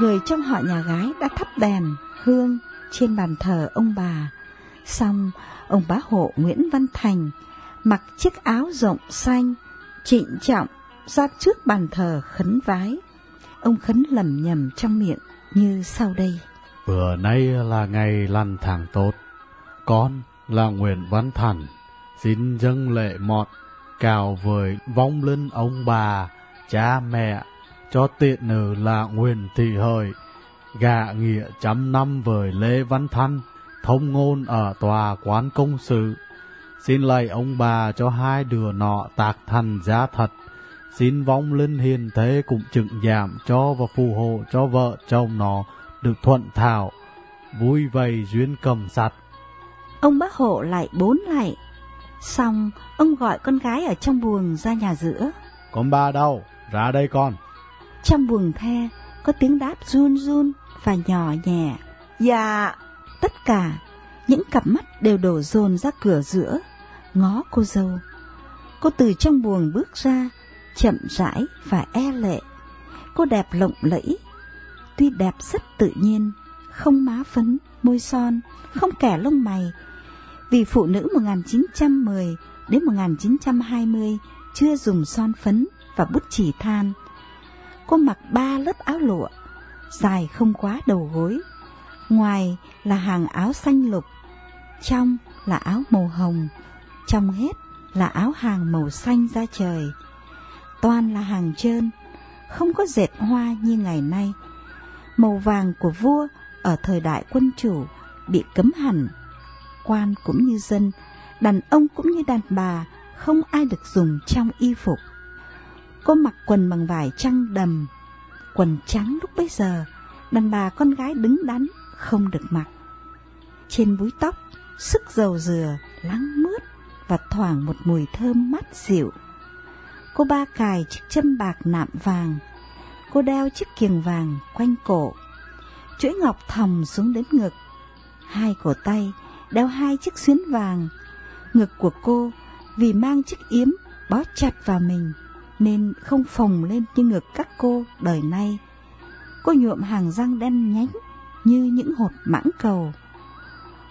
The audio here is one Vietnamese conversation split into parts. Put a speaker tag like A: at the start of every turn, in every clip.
A: người trong họ nhà gái đã thắp đèn, hương trên bàn thờ ông bà. Xong, ông bá hộ Nguyễn Văn Thành mặc chiếc áo rộng xanh, trịnh trọng ra trước bàn thờ khấn vái. Ông khấn lầm nhầm trong miệng như sau đây.
B: Bữa nay là ngày lành tháng tốt, con là Nguyễn Văn Thành, xin dâng lệ mọt cào với vong linh ông bà, cha mẹ, cho tiện nữ là Nguyễn Thị Hời, gạ nghĩa trăm năm với Lê Văn Thanh, thông ngôn ở tòa quán công sự. Xin lạy ông bà cho hai đứa nọ tạc thành giá thật, xin vong linh hiền thế cũng chừng giảm cho và phù hộ cho vợ chồng nó được thuận thảo, vui vầy duyên cầm sạch.
A: Ông bác hộ lại bốn lại. Xong, ông gọi con gái ở trong buồng ra nhà giữa.
B: Con ba đâu? Ra đây con.
A: Trong buồng the, có tiếng đáp run run và nhỏ nhẹ. Dạ. Tất cả, những cặp mắt đều đổ dồn ra cửa giữa, ngó cô dâu. Cô từ trong buồng bước ra, chậm rãi và e lệ. Cô đẹp lộng lẫy, tuy đẹp rất tự nhiên, không má phấn, môi son, không kẻ lông mày. Vì phụ nữ 1910 đến 1920 chưa dùng son phấn và bút chỉ than. Cô mặc ba lớp áo lụa, dài không quá đầu gối. Ngoài là hàng áo xanh lục, trong là áo màu hồng, trong hết là áo hàng màu xanh da trời. Toàn là hàng trơn, không có dệt hoa như ngày nay. Màu vàng của vua ở thời đại quân chủ bị cấm hẳn. Quan cũng như dân, đàn ông cũng như đàn bà, không ai được dùng trong y phục. Cô mặc quần bằng vải trăng đầm, quần trắng lúc bấy giờ, đàn bà con gái đứng đắn, không được mặc. Trên búi tóc, sức dầu dừa, lắng mướt và thoảng một mùi thơm mát dịu. Cô ba cài chiếc châm bạc nạm vàng, cô đeo chiếc kiềng vàng quanh cổ, chuỗi ngọc thòng xuống đến ngực. Hai cổ tay đeo hai chiếc xuyến vàng. Ngực của cô vì mang chiếc yếm bó chặt vào mình nên không phồng lên như ngực các cô đời nay. Cô nhuộm hàng răng đen nhánh như những hột mãng cầu.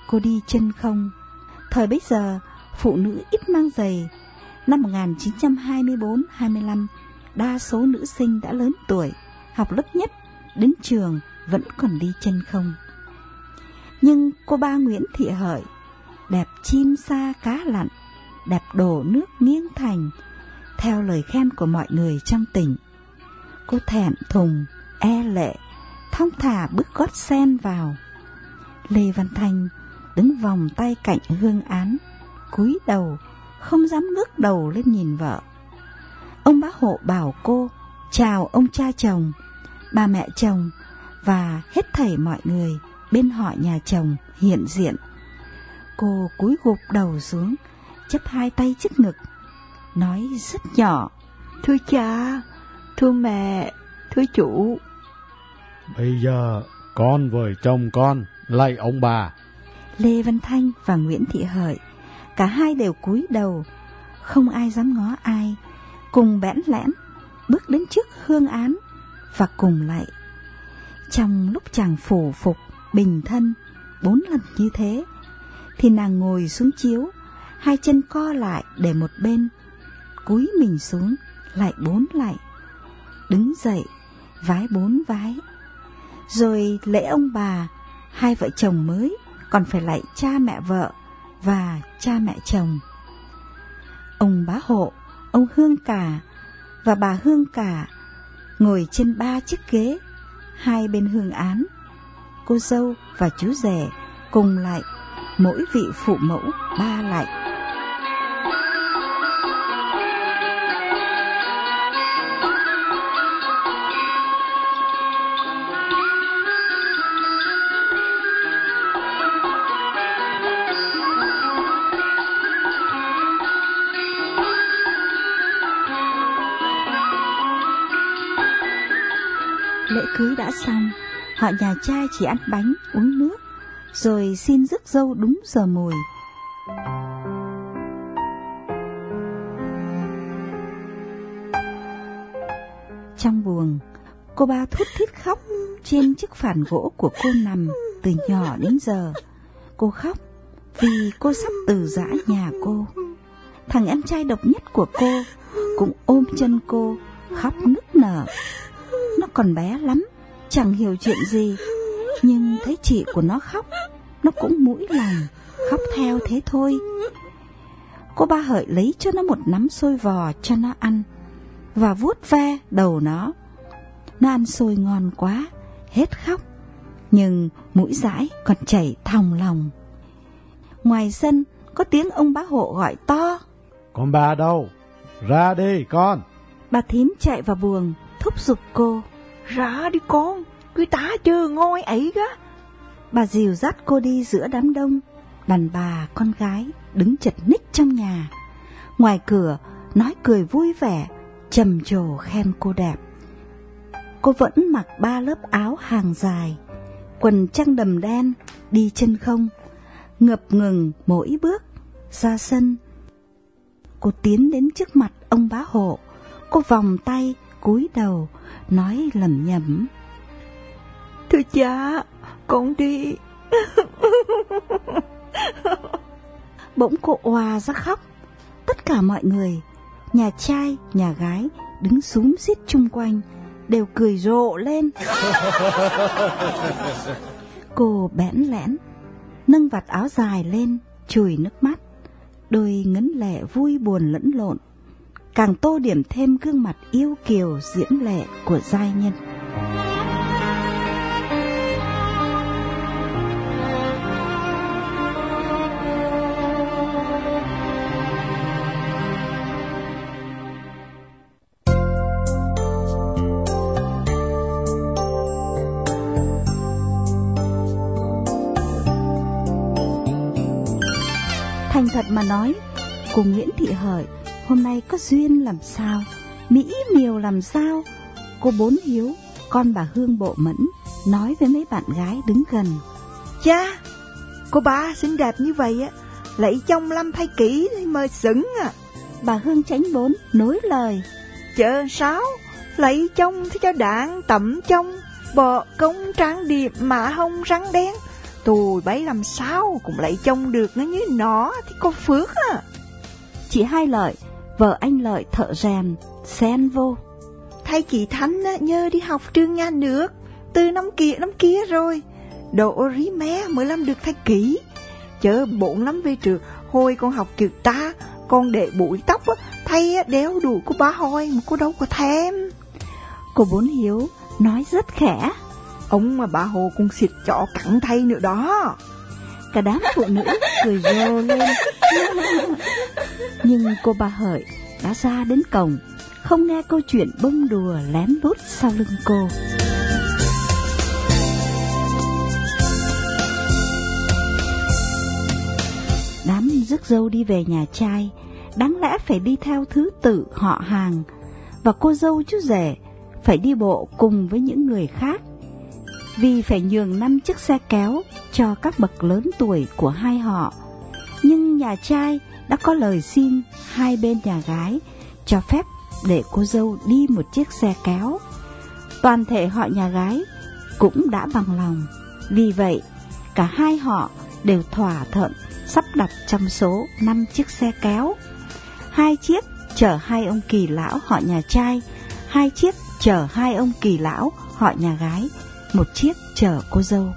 A: Cô đi chân không. Thời bấy giờ, phụ nữ ít mang giày. Năm 1924-25, đa số nữ sinh đã lớn tuổi, học lớp nhất, đến trường vẫn còn đi chân không. Nhưng cô ba Nguyễn Thị Hợi, đẹp chim sa cá lặn, đẹp đổ nước nghiêng thành, theo lời khen của mọi người trong tỉnh. Cô thẹn thùng, e lệ, thong thả bước gót sen vào. Lê Văn Thanh đứng vòng tay cạnh hương án, cúi đầu, không dám ngước đầu lên nhìn vợ. Ông bá hộ bảo cô chào ông cha chồng, bà mẹ chồng và hết thảy mọi người bên họ nhà chồng hiện diện. Cô cúi gục đầu xuống, chấp hai tay trước ngực, nói rất nhỏ. Thưa cha, thưa mẹ, thưa chủ.
B: Bây giờ con với chồng con lạy ông bà.
A: Lê Văn Thanh và Nguyễn Thị Hợi, cả hai đều cúi đầu, không ai dám ngó ai, cùng bẽn lẽn bước đến trước hương án và cùng lạy. Trong lúc chàng phủ phục, bình thân, bốn lần như thế, thì nàng ngồi xuống chiếu, hai chân co lại để một bên, cúi mình xuống, lại bốn lại, đứng dậy, vái bốn vái. Rồi lễ ông bà, hai vợ chồng mới còn phải lại cha mẹ vợ và cha mẹ chồng. Ông bá hộ, ông Hương Cả và bà Hương Cả ngồi trên ba chiếc ghế hai bên hương án. Cô dâu và chú rể cùng lại, mỗi vị phụ mẫu ba lại. Họ nhà trai chỉ ăn bánh, uống nước, rồi xin rước dâu đúng giờ mùi. Trong buồng, Cô ba thút thít khóc trên chiếc phản gỗ của cô nằm từ nhỏ đến giờ. Cô khóc vì cô sắp từ giã nhà cô. Thằng em trai độc nhất của cô cũng ôm chân cô khóc nức nở. Nó còn bé lắm, chẳng hiểu chuyện gì, nhưng thấy chị của nó khóc, nó cũng mũi lòng, khóc theo thế thôi. Cô ba hợi lấy cho nó một nắm xôi vò cho nó ăn và vuốt ve đầu nó. Nó ăn xôi ngon quá, hết khóc, nhưng mũi dãi còn chảy thòng lòng. Ngoài sân có tiếng ông bá hộ gọi to.
B: Con bà đâu? Ra đi con.
A: Bà thím chạy vào buồng, thúc giục cô.
C: Ra đi con, cứ tá chờ ngôi ấy á.
A: Bà dìu dắt cô đi giữa đám đông, đàn bà, con gái đứng chật ních trong nhà. Ngoài cửa, nói cười vui vẻ, trầm trồ khen cô đẹp. Cô vẫn mặc ba lớp áo hàng dài, quần trăng đầm đen, đi chân không, ngập ngừng mỗi bước, ra sân. Cô tiến đến trước mặt ông bá hộ, cô vòng tay, cúi đầu, nói lẩm nhẩm.
C: Thưa cha, con đi.
A: Bỗng cô òa ra khóc. Tất cả mọi người, nhà trai, nhà gái, đứng súng xít chung quanh, đều cười rộ lên. cô bẽn lẽn, nâng vạt áo dài lên, chùi nước mắt. Đôi ngấn lệ vui buồn lẫn lộn, càng tô điểm thêm gương mặt yêu kiều diễm lệ của giai nhân. Thành thật mà nói, cùng Nguyễn Thị Hợi hôm nay có duyên làm sao, mỹ miều làm sao. Cô Bốn Hiếu, con bà Hương Bộ Mẫn, nói với mấy bạn gái đứng gần.
C: Cha, cô ba xinh đẹp như vậy á, lấy chồng lâm thay kỹ mời xứng à.
A: Bà Hương tránh bốn nối lời.
C: Chờ sao, lấy chồng thì cho đạn tẩm chồng, bọ công trang điệp mạ hông rắn đen. Tụi bấy làm sao cũng lấy chồng được nó như nó thì có phước à.
A: Chị hai lợi, vợ anh lợi thợ rèn, xen vô.
C: Thầy kỳ thánh á, nhớ đi học trường nhà nước, từ năm kia năm kia rồi. Độ rí mé mới làm được thầy kỹ. Chớ bộn lắm về trường, hồi con học kiểu ta, con để bụi tóc á, thầy á, đeo đủ của ba hồi mà cô đâu có thèm.
A: Cô Bốn Hiếu nói rất khẽ.
C: Ông mà bà Hồ cũng xịt chọ cẳng thay nữa đó.
A: Cả đám phụ nữ cười rô lên. Nhưng cô bà Hợi đã ra đến cổng, không nghe câu chuyện bông đùa lén lút sau lưng cô. Đám rước dâu đi về nhà trai, đáng lẽ phải đi theo thứ tự họ hàng, và cô dâu chú rể phải đi bộ cùng với những người khác vì phải nhường năm chiếc xe kéo cho các bậc lớn tuổi của hai họ. Nhưng nhà trai đã có lời xin hai bên nhà gái cho phép để cô dâu đi một chiếc xe kéo. Toàn thể họ nhà gái cũng đã bằng lòng. Vì vậy, cả hai họ đều thỏa thuận sắp đặt trong số năm chiếc xe kéo. Hai chiếc chở hai ông kỳ lão họ nhà trai, hai chiếc chở hai ông kỳ lão họ nhà gái một chiếc chở cô dâu.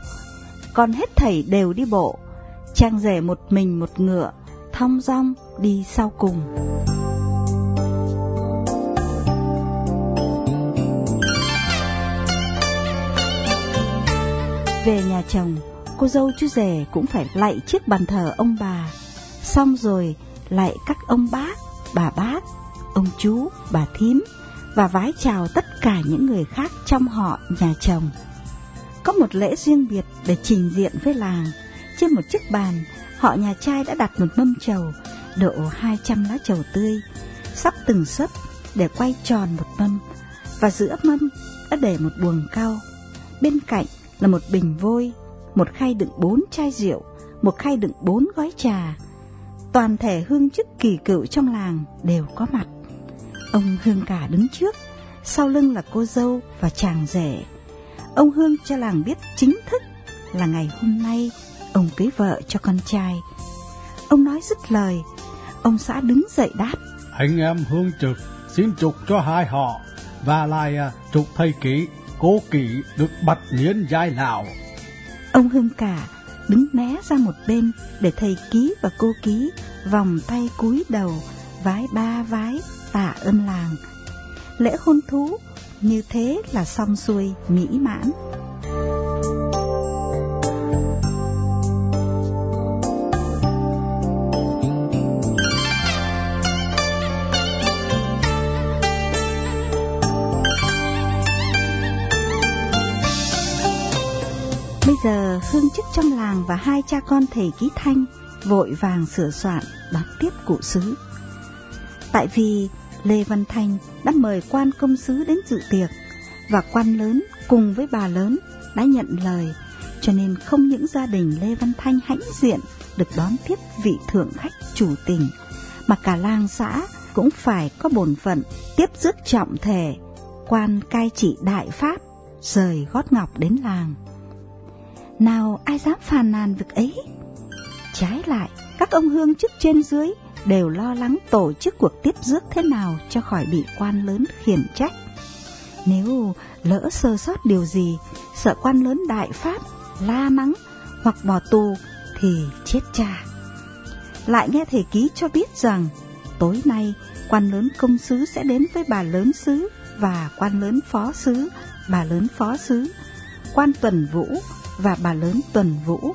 A: Còn hết thảy đều đi bộ, trang rể một mình một ngựa, thong dong đi sau cùng. Về nhà chồng, cô dâu chú rể cũng phải lạy chiếc bàn thờ ông bà, xong rồi lại các ông bác, bà bác, ông chú, bà thím và vái chào tất cả những người khác trong họ nhà chồng có một lễ riêng biệt để trình diện với làng. Trên một chiếc bàn, họ nhà trai đã đặt một mâm trầu, độ 200 lá trầu tươi, sắp từng sấp để quay tròn một mâm, và giữa mâm đã để một buồng cao. Bên cạnh là một bình vôi, một khay đựng bốn chai rượu, một khay đựng bốn gói trà. Toàn thể hương chức kỳ cựu trong làng đều có mặt. Ông Hương Cả đứng trước, sau lưng là cô dâu và chàng rể. Ông Hương cho làng biết chính thức là ngày hôm nay ông cưới vợ cho con trai. Ông nói dứt lời, ông xã đứng dậy đáp.
B: Anh em Hương Trực xin chúc cho hai họ và lại à, chúc thầy kỹ, cô kỹ được bạch liên giai lão.
A: Ông Hương cả đứng né ra một bên để thầy ký và cô ký vòng tay cúi đầu vái ba vái tạ ơn làng. Lễ hôn thú như thế là xong xuôi, mỹ mãn. Bây giờ, hương chức trong làng và hai cha con thầy ký thanh vội vàng sửa soạn, đón tiếp cụ sứ. Tại vì Lê Văn Thanh đã mời quan công sứ đến dự tiệc và quan lớn cùng với bà lớn đã nhận lời cho nên không những gia đình Lê Văn Thanh hãnh diện được đón tiếp vị thượng khách chủ tình mà cả làng xã cũng phải có bổn phận tiếp rước trọng thể quan cai trị đại pháp rời gót ngọc đến làng. Nào ai dám phàn nàn việc ấy? Trái lại, các ông hương chức trên dưới đều lo lắng tổ chức cuộc tiếp rước thế nào cho khỏi bị quan lớn khiển trách. Nếu lỡ sơ sót điều gì, sợ quan lớn đại pháp, la mắng hoặc bỏ tù thì chết cha. Lại nghe thầy ký cho biết rằng tối nay quan lớn công sứ sẽ đến với bà lớn sứ và quan lớn phó sứ, bà lớn phó sứ, quan tuần vũ và bà lớn tuần vũ.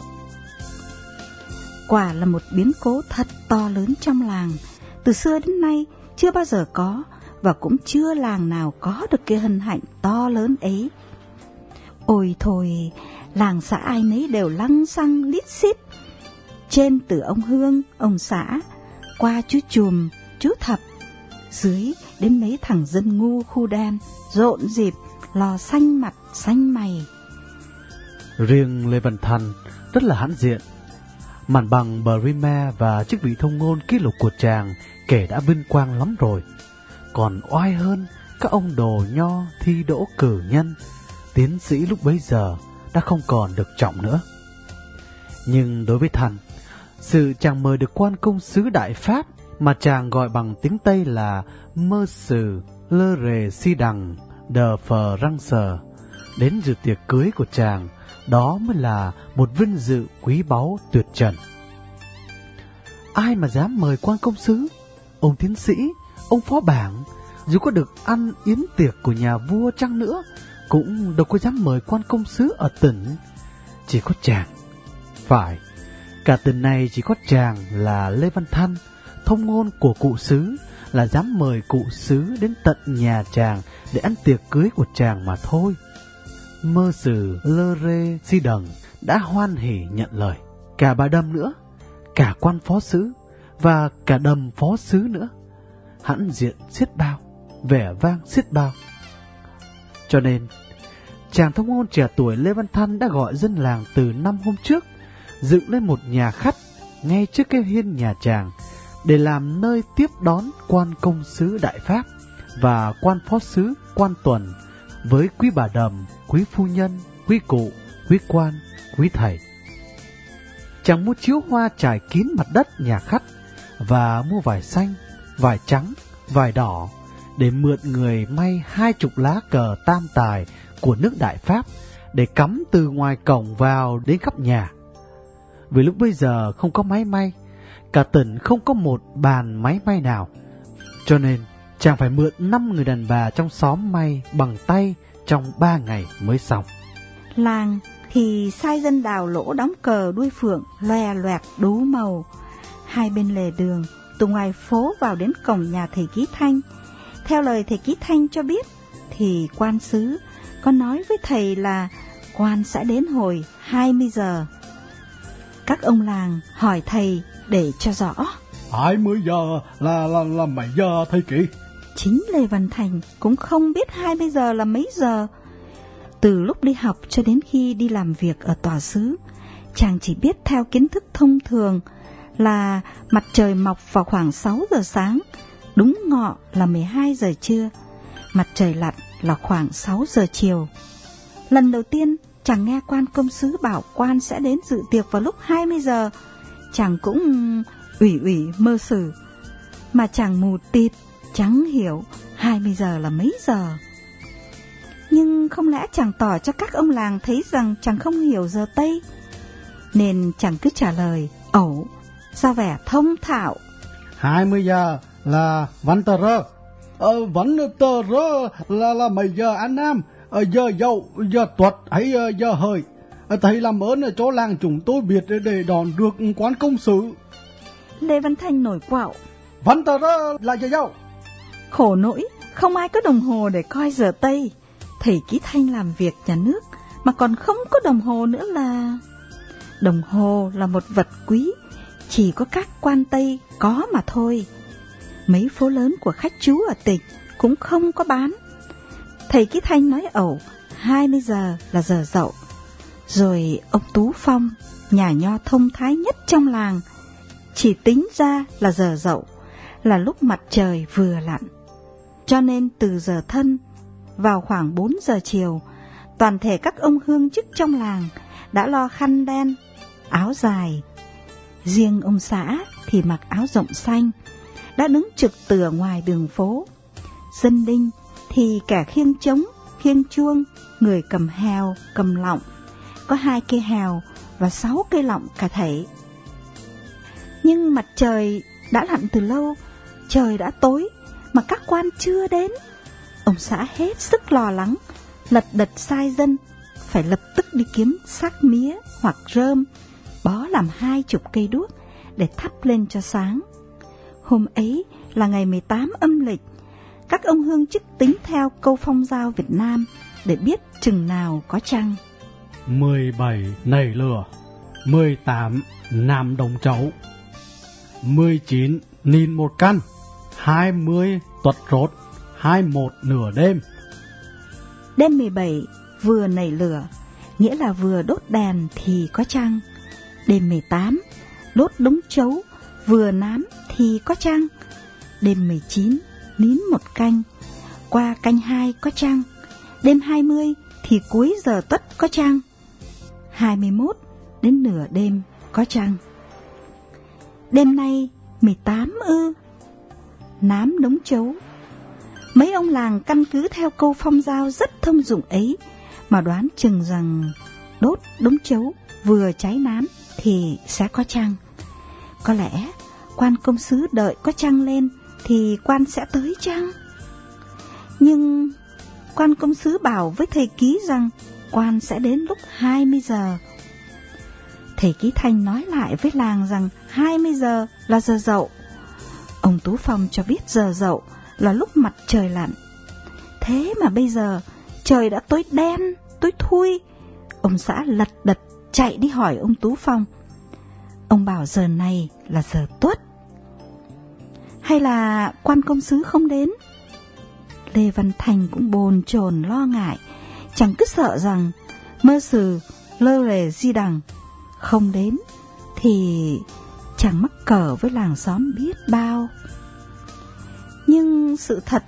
A: Quả là một biến cố thật to lớn trong làng, từ xưa đến nay chưa bao giờ có và cũng chưa làng nào có được cái hân hạnh to lớn ấy. Ôi thôi, làng xã ai nấy đều lăng xăng lít xít. Trên từ ông Hương, ông xã, qua chú Chùm, chú Thập, dưới đến mấy thằng dân ngu khu đen, rộn dịp, lò xanh mặt, xanh mày.
B: Riêng Lê Văn Thành rất là hãn diện. Màn bằng Brima và chức vị thông ngôn ký lục của chàng kể đã vinh quang lắm rồi. Còn oai hơn các ông đồ nho thi đỗ cử nhân, tiến sĩ lúc bấy giờ đã không còn được trọng nữa. Nhưng đối với thần, sự chàng mời được quan công sứ Đại Pháp mà chàng gọi bằng tiếng Tây là Mơ Sử Lơ Rề Si Đằng Đờ Phờ Răng Sờ đến dự tiệc cưới của chàng đó mới là một vinh dự quý báu tuyệt trần. Ai mà dám mời quan công sứ, ông tiến sĩ, ông phó bảng, dù có được ăn yến tiệc của nhà vua chăng nữa, cũng đâu có dám mời quan công sứ ở tỉnh. Chỉ có chàng. Phải, cả tỉnh này chỉ có chàng là Lê Văn Thanh, thông ngôn của cụ sứ, là dám mời cụ sứ đến tận nhà chàng để ăn tiệc cưới của chàng mà thôi mơ sử lơ rê si đằng đã hoan hỉ nhận lời. Cả bà đâm nữa, cả quan phó sứ và cả đầm phó sứ nữa. Hãn diện xiết bao, vẻ vang xiết bao. Cho nên, chàng thông ngôn trẻ tuổi Lê Văn Thanh đã gọi dân làng từ năm hôm trước dựng lên một nhà khách ngay trước cái hiên nhà chàng để làm nơi tiếp đón quan công sứ Đại Pháp và quan phó sứ quan tuần với quý bà đầm, quý phu nhân, quý cụ, quý quan, quý thầy. Chàng mua chiếu hoa trải kín mặt đất nhà khách và mua vải xanh, vải trắng, vải đỏ để mượn người may hai chục lá cờ tam tài của nước Đại Pháp để cắm từ ngoài cổng vào đến khắp nhà. Vì lúc bây giờ không có máy may, cả tỉnh không có một bàn máy may nào. Cho nên chàng phải mượn năm người đàn bà trong xóm may bằng tay trong ba ngày mới xong.
A: Làng thì sai dân đào lỗ đóng cờ đuôi phượng loè loẹt đú màu. Hai bên lề đường, từ ngoài phố vào đến cổng nhà thầy Ký Thanh. Theo lời thầy Ký Thanh cho biết, thì quan sứ có nói với thầy là quan sẽ đến hồi 20 giờ. Các ông làng hỏi thầy để cho rõ.
B: 20 giờ là là là mấy giờ thầy Ký?
A: Chính Lê Văn Thành cũng không biết 20 giờ là mấy giờ. Từ lúc đi học cho đến khi đi làm việc ở tòa xứ, chàng chỉ biết theo kiến thức thông thường là mặt trời mọc vào khoảng 6 giờ sáng, đúng ngọ là 12 giờ trưa. Mặt trời lặn là khoảng 6 giờ chiều. Lần đầu tiên chàng nghe quan công sứ bảo quan sẽ đến dự tiệc vào lúc 20 giờ. Chàng cũng ừ, ủy ủy mơ sử. Mà chàng mù tịt, chẳng hiểu 20 giờ là mấy giờ. Nhưng không lẽ chàng tỏ cho các ông làng thấy rằng chàng không hiểu giờ Tây? Nên chàng cứ trả lời, ẩu, ra vẻ thông thạo.
B: 20 giờ là văn tờ rơ. Ờ, văn tờ rơ là là mấy giờ anh Nam? Ờ, giờ dậu, giờ tuật hay ờ, giờ hời? Ờ, thầy làm ơn cho làng chúng tôi biết để đón được quán công sự.
A: Lê Văn Thanh nổi quạo.
B: Văn tờ rơ là giờ dậu.
A: Khổ nỗi, không ai có đồng hồ để coi giờ Tây. Thầy Ký Thanh làm việc nhà nước mà còn không có đồng hồ nữa là... Đồng hồ là một vật quý, chỉ có các quan Tây có mà thôi. Mấy phố lớn của khách chú ở tỉnh cũng không có bán. Thầy Ký Thanh nói ẩu, 20 giờ là giờ dậu. Rồi ông Tú Phong, nhà nho thông thái nhất trong làng, chỉ tính ra là giờ dậu, là lúc mặt trời vừa lặn. Cho nên từ giờ thân vào khoảng 4 giờ chiều, toàn thể các ông hương chức trong làng đã lo khăn đen, áo dài. Riêng ông xã thì mặc áo rộng xanh, đã đứng trực tựa ngoài đường phố. Dân đinh thì cả khiêng trống, khiêng chuông, người cầm heo cầm lọng, có hai cây heo và sáu cây lọng cả thể. Nhưng mặt trời đã lặn từ lâu, trời đã tối mà các quan chưa đến. Ông xã hết sức lo lắng, lật đật sai dân, phải lập tức đi kiếm xác mía hoặc rơm, bó làm hai chục cây đuốc để thắp lên cho sáng. Hôm ấy là ngày 18 âm lịch, các ông hương chức tính theo câu phong giao Việt Nam để biết chừng nào có trăng.
B: 17 nảy lửa 18 nam đồng chấu 19 nín một căn 20 tuật rốt 21 nửa đêm
A: Đêm 17 vừa nảy lửa, nghĩa là vừa đốt đèn thì có trăng. Đêm 18 đốt đống chấu, vừa nám thì có trăng. Đêm 19 nín một canh, qua canh 2 có trăng. Đêm 20 thì cuối giờ tuất có trăng. 21 đến nửa đêm có trăng. Đêm nay 18 ư. Nám đống chấu Mấy ông làng căn cứ theo câu phong giao rất thông dụng ấy, mà đoán chừng rằng đốt đống chấu vừa cháy nám thì sẽ có trăng. Có lẽ quan công sứ đợi có trăng lên thì quan sẽ tới trăng. Nhưng quan công sứ bảo với thầy ký rằng quan sẽ đến lúc 20 giờ. Thầy ký thanh nói lại với làng rằng 20 giờ là giờ dậu. Ông Tú Phong cho biết giờ dậu là lúc mặt trời lặn. Thế mà bây giờ trời đã tối đen, tối thui. Ông xã lật đật chạy đi hỏi ông Tú Phong. Ông bảo giờ này là giờ tuất. Hay là quan công sứ không đến? Lê Văn Thành cũng bồn chồn lo ngại, chẳng cứ sợ rằng mơ sử lơ lề di đằng không đến thì chẳng mắc cờ với làng xóm biết bao. Nhưng sự thật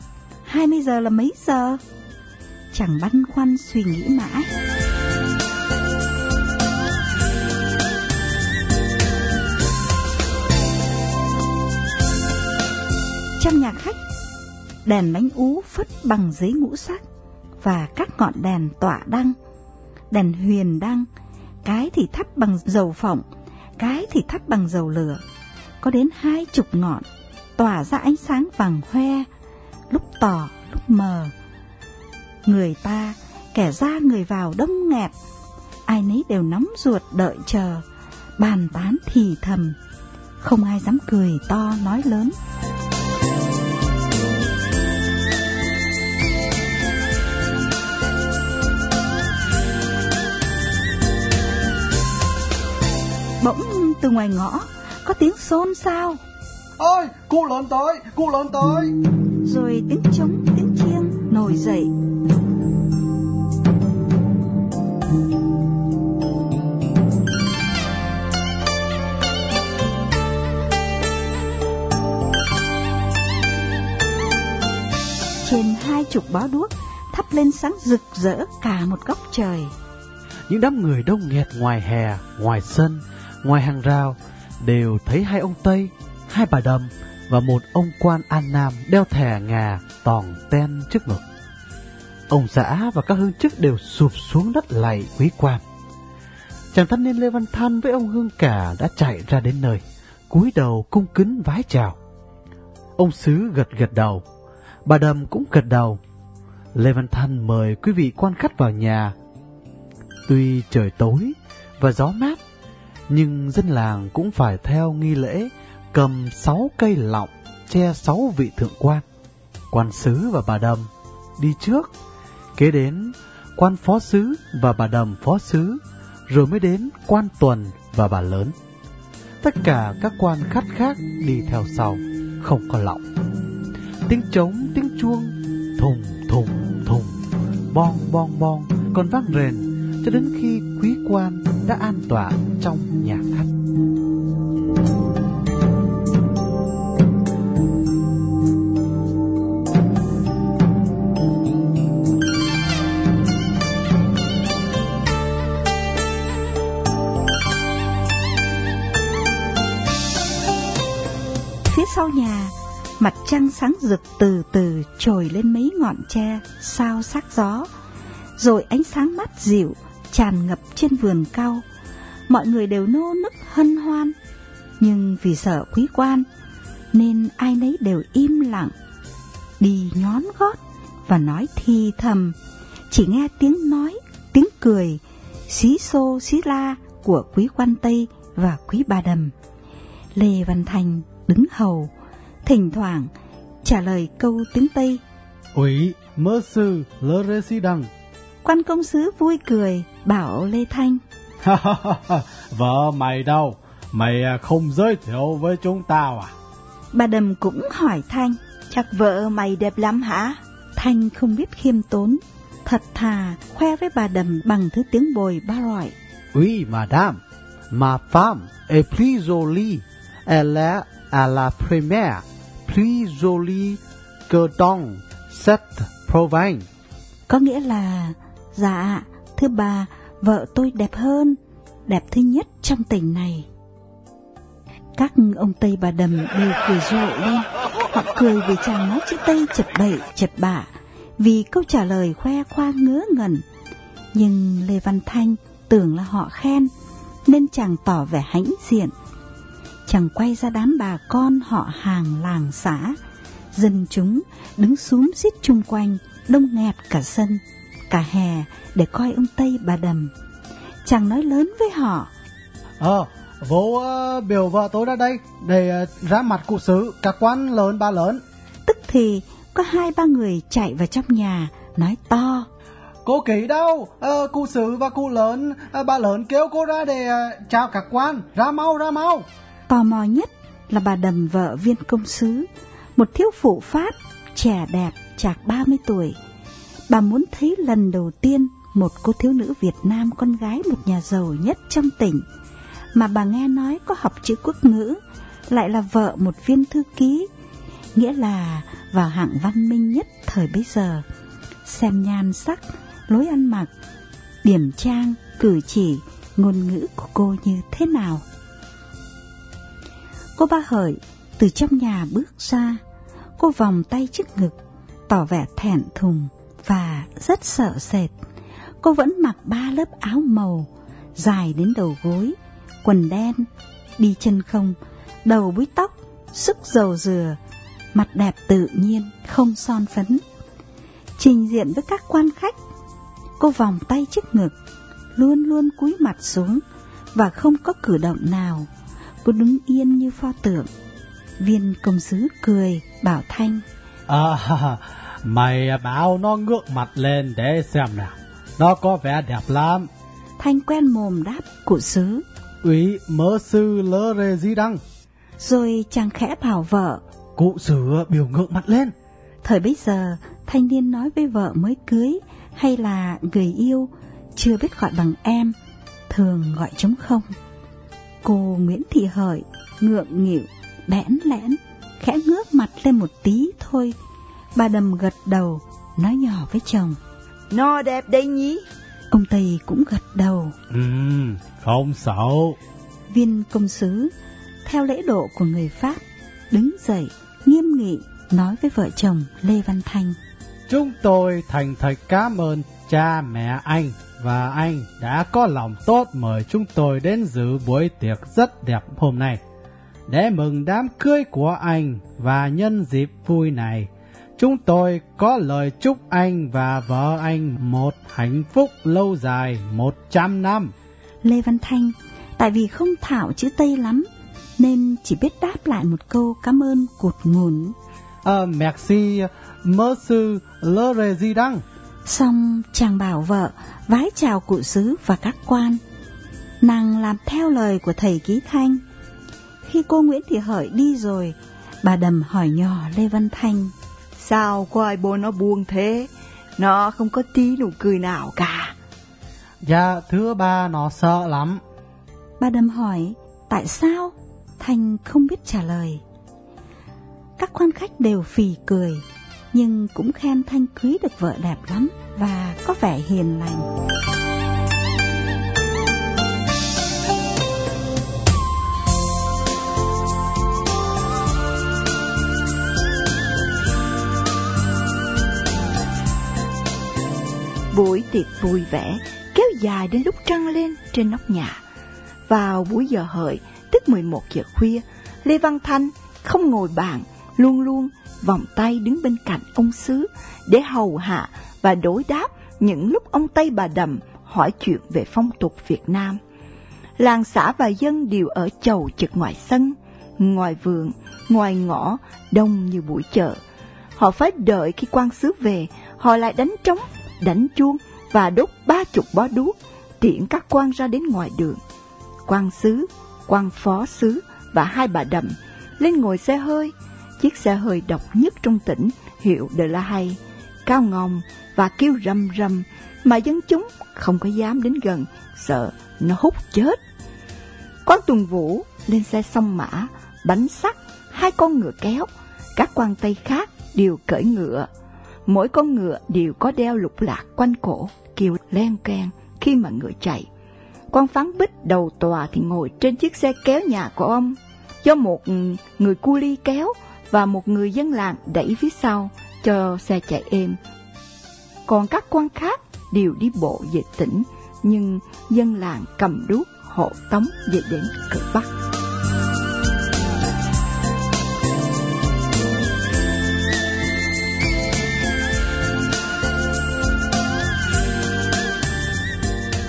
A: 20 giờ là mấy giờ? Chẳng băn khoăn suy nghĩ mãi. Trong nhà khách, đèn bánh ú phất bằng giấy ngũ sắc và các ngọn đèn tỏa đăng, đèn huyền đăng, cái thì thắp bằng dầu phộng, cái thì thắp bằng dầu lửa, có đến hai chục ngọn tỏa ra ánh sáng vàng hoe, lúc tỏ, lúc mờ. Người ta, kẻ ra người vào đông nghẹt, ai nấy đều nóng ruột đợi chờ, bàn tán thì thầm, không ai dám cười to nói lớn. Từ ngoài ngõ có tiếng xôn xao.
B: Ơi cụ lớn tới cụ lớn tới.
A: Rồi tiếng trống tiếng chiêng nổi dậy. Trên hai chục bó đuốc thắp lên sáng rực rỡ cả một góc trời.
B: Những đám người đông nghẹt ngoài hè, ngoài sân, ngoài hàng rào đều thấy hai ông Tây, hai bà đầm và một ông quan An Nam đeo thẻ ngà tòng ten trước ngực. Ông xã và các hương chức đều sụp xuống đất lạy quý quan. Chàng thanh niên Lê Văn Thanh với ông Hương Cả đã chạy ra đến nơi, cúi đầu cung kính vái chào. Ông Sứ gật gật đầu, bà Đầm cũng gật đầu. Lê Văn Thanh mời quý vị quan khách vào nhà. Tuy trời tối và gió mát, nhưng dân làng cũng phải theo nghi lễ cầm sáu cây lọng che sáu vị thượng quan. Quan sứ và bà Đầm đi trước, kế đến quan phó sứ và bà Đầm phó sứ, rồi mới đến quan tuần và bà lớn. Tất cả các quan khách khác đi theo sau, không có lọng. Tiếng trống, tiếng chuông, thùng thùng thùng, bong bong bong, còn vang rền cho đến khi quý quan đã an tọa trong nhà khách.
A: Phía sau nhà, mặt trăng sáng rực từ từ trồi lên mấy ngọn tre, sao sắc gió, rồi ánh sáng mắt dịu tràn ngập trên vườn cao Mọi người đều nô nức hân hoan, nhưng vì sợ quý quan, nên ai nấy đều im lặng, đi nhón gót và nói thi thầm, chỉ nghe tiếng nói, tiếng cười, xí xô xí la của quý quan Tây và quý bà đầm. Lê Văn Thành đứng hầu, thỉnh thoảng trả lời câu tiếng Tây.
B: Ủy mơ sư lơ rê si đằng.
A: Quan công sứ vui cười, bảo Lê Thanh.
B: Vợ mày đâu? Mày à, không giới thiệu với chúng tao à?
A: Bà Đầm cũng hỏi Thanh.
C: Chắc vợ mày đẹp lắm hả?
A: Thanh không biết khiêm tốn, thật thà khoe với bà Đầm bằng thứ tiếng bồi ba rọi.
B: Oui, madame, ma femme est plus jolie. Elle est à la première, plus jolie que dans cette province.
A: Có nghĩa là, dạ, thưa bà, vợ tôi đẹp hơn, đẹp thứ nhất trong tỉnh này. Các ông Tây bà đầm đều cười rộ lên, họ cười vì chàng nói chữ Tây chật bậy chật bạ, vì câu trả lời khoe khoang ngớ ngẩn. Nhưng Lê Văn Thanh tưởng là họ khen, nên chàng tỏ vẻ hãnh diện. Chàng quay ra đám bà con họ hàng làng xã, dân chúng đứng xuống xít chung quanh, đông nghẹt cả sân, cả hè để coi ông Tây bà đầm. Chàng nói lớn với họ.
B: Ờ, vô uh, biểu vợ tôi ra đây để uh, ra mặt cụ sứ các quan lớn ba lớn.
A: Tức thì có hai ba người chạy vào trong nhà nói to.
B: Cô kỹ đâu? Ờ, cụ sứ và cụ lớn, uh, bà lớn kêu cô ra để uh, chào các quan, ra mau ra mau.
A: Tò mò nhất là bà đầm vợ viên công sứ, một thiếu phụ Pháp, trẻ đẹp, chạc 30 tuổi. Bà muốn thấy lần đầu tiên một cô thiếu nữ Việt Nam con gái một nhà giàu nhất trong tỉnh, mà bà nghe nói có học chữ quốc ngữ, lại là vợ một viên thư ký, nghĩa là vào hạng văn minh nhất thời bấy giờ. Xem nhan sắc, lối ăn mặc, điểm trang, cử chỉ, ngôn ngữ của cô như thế nào. Cô ba hợi từ trong nhà bước ra, cô vòng tay trước ngực, tỏ vẻ thẹn thùng và rất sợ sệt. Cô vẫn mặc ba lớp áo màu, dài đến đầu gối, quần đen, đi chân không, đầu búi tóc, sức dầu dừa, mặt đẹp tự nhiên, không son phấn. Trình diện với các quan khách, cô vòng tay trước ngực, luôn luôn cúi mặt xuống và không có cử động nào. Cô đứng yên như pho tượng. Viên công sứ cười, bảo Thanh.
B: À, mày bảo nó ngước mặt lên để xem nào. Nó có vẻ đẹp lắm.
A: Thanh quen mồm đáp cụ sứ.
B: Ủy mơ sư lơ rê di đăng.
A: Rồi chàng khẽ bảo vợ.
B: Cụ sứ biểu ngượng mặt lên.
A: Thời bấy giờ, thanh niên nói với vợ mới cưới hay là người yêu, chưa biết gọi bằng em, thường gọi trống không. Cô Nguyễn Thị Hợi ngượng nghịu, bẽn lẽn, khẽ ngước mặt lên một tí thôi, Bà đầm gật đầu, nói nhỏ với chồng.
C: Nó đẹp đấy nhí.
A: Ông Tây cũng gật đầu.
B: Ừ, không xấu.
A: Viên công sứ, theo lễ độ của người Pháp, đứng dậy, nghiêm nghị, nói với vợ chồng Lê Văn Thanh.
B: Chúng tôi thành thật cảm ơn cha mẹ anh và anh đã có lòng tốt mời chúng tôi đến dự buổi tiệc rất đẹp hôm nay. Để mừng đám cưới của anh và nhân dịp vui này, chúng tôi có lời chúc anh và vợ anh một hạnh phúc lâu dài một trăm năm.
A: Lê Văn Thanh, tại vì không thạo chữ Tây lắm, nên chỉ biết đáp lại một câu cảm ơn cụt ngủn.
B: Uh, merci, monsieur le résident.
A: Xong chàng bảo vợ vái chào cụ sứ và các quan. Nàng làm theo lời của thầy Ký Thanh. Khi cô Nguyễn Thị Hợi đi rồi, bà đầm hỏi nhỏ Lê Văn Thanh.
C: Sao khoai bố nó buông thế? Nó không có tí nụ cười nào cả.
B: Dạ, thưa ba, nó sợ lắm.
A: Bà đầm hỏi, tại sao? Thanh không biết trả lời. Các quan khách đều phì cười, nhưng cũng khen Thanh cưới được vợ đẹp lắm và có vẻ hiền lành.
C: Buổi tiệc vui vẻ kéo dài đến lúc trăng lên trên nóc nhà. Vào buổi giờ hợi, tức 11 giờ khuya, Lê Văn Thanh không ngồi bàn, luôn luôn vòng tay đứng bên cạnh ông Sứ để hầu hạ và đối đáp những lúc ông Tây bà Đầm hỏi chuyện về phong tục Việt Nam. Làng xã và dân đều ở chầu trực ngoài sân, ngoài vườn, ngoài ngõ, đông như buổi chợ. Họ phải đợi khi quan sứ về, họ lại đánh trống, đánh chuông và đốt ba chục bó đuốc, tiễn các quan ra đến ngoài đường. Quan sứ, quan phó sứ và hai bà đầm lên ngồi xe hơi, chiếc xe hơi độc nhất trong tỉnh, hiệu De La Hay, cao ngòng và kêu rầm rầm mà dân chúng không có dám đến gần, sợ nó hút chết. Quan tuần vũ lên xe song mã, bánh sắt, hai con ngựa kéo, các quan tây khác đều cởi ngựa. Mỗi con ngựa đều có đeo lục lạc quanh cổ, kêu len keng khi mà ngựa chạy. Quan phán bích đầu tòa thì ngồi trên chiếc xe kéo nhà của ông, do một người cu ly kéo và một người dân làng đẩy phía sau cho xe chạy êm. Còn các quan khác đều đi bộ về tỉnh, nhưng dân làng cầm đuốc hộ tống về đến cửa Bắc.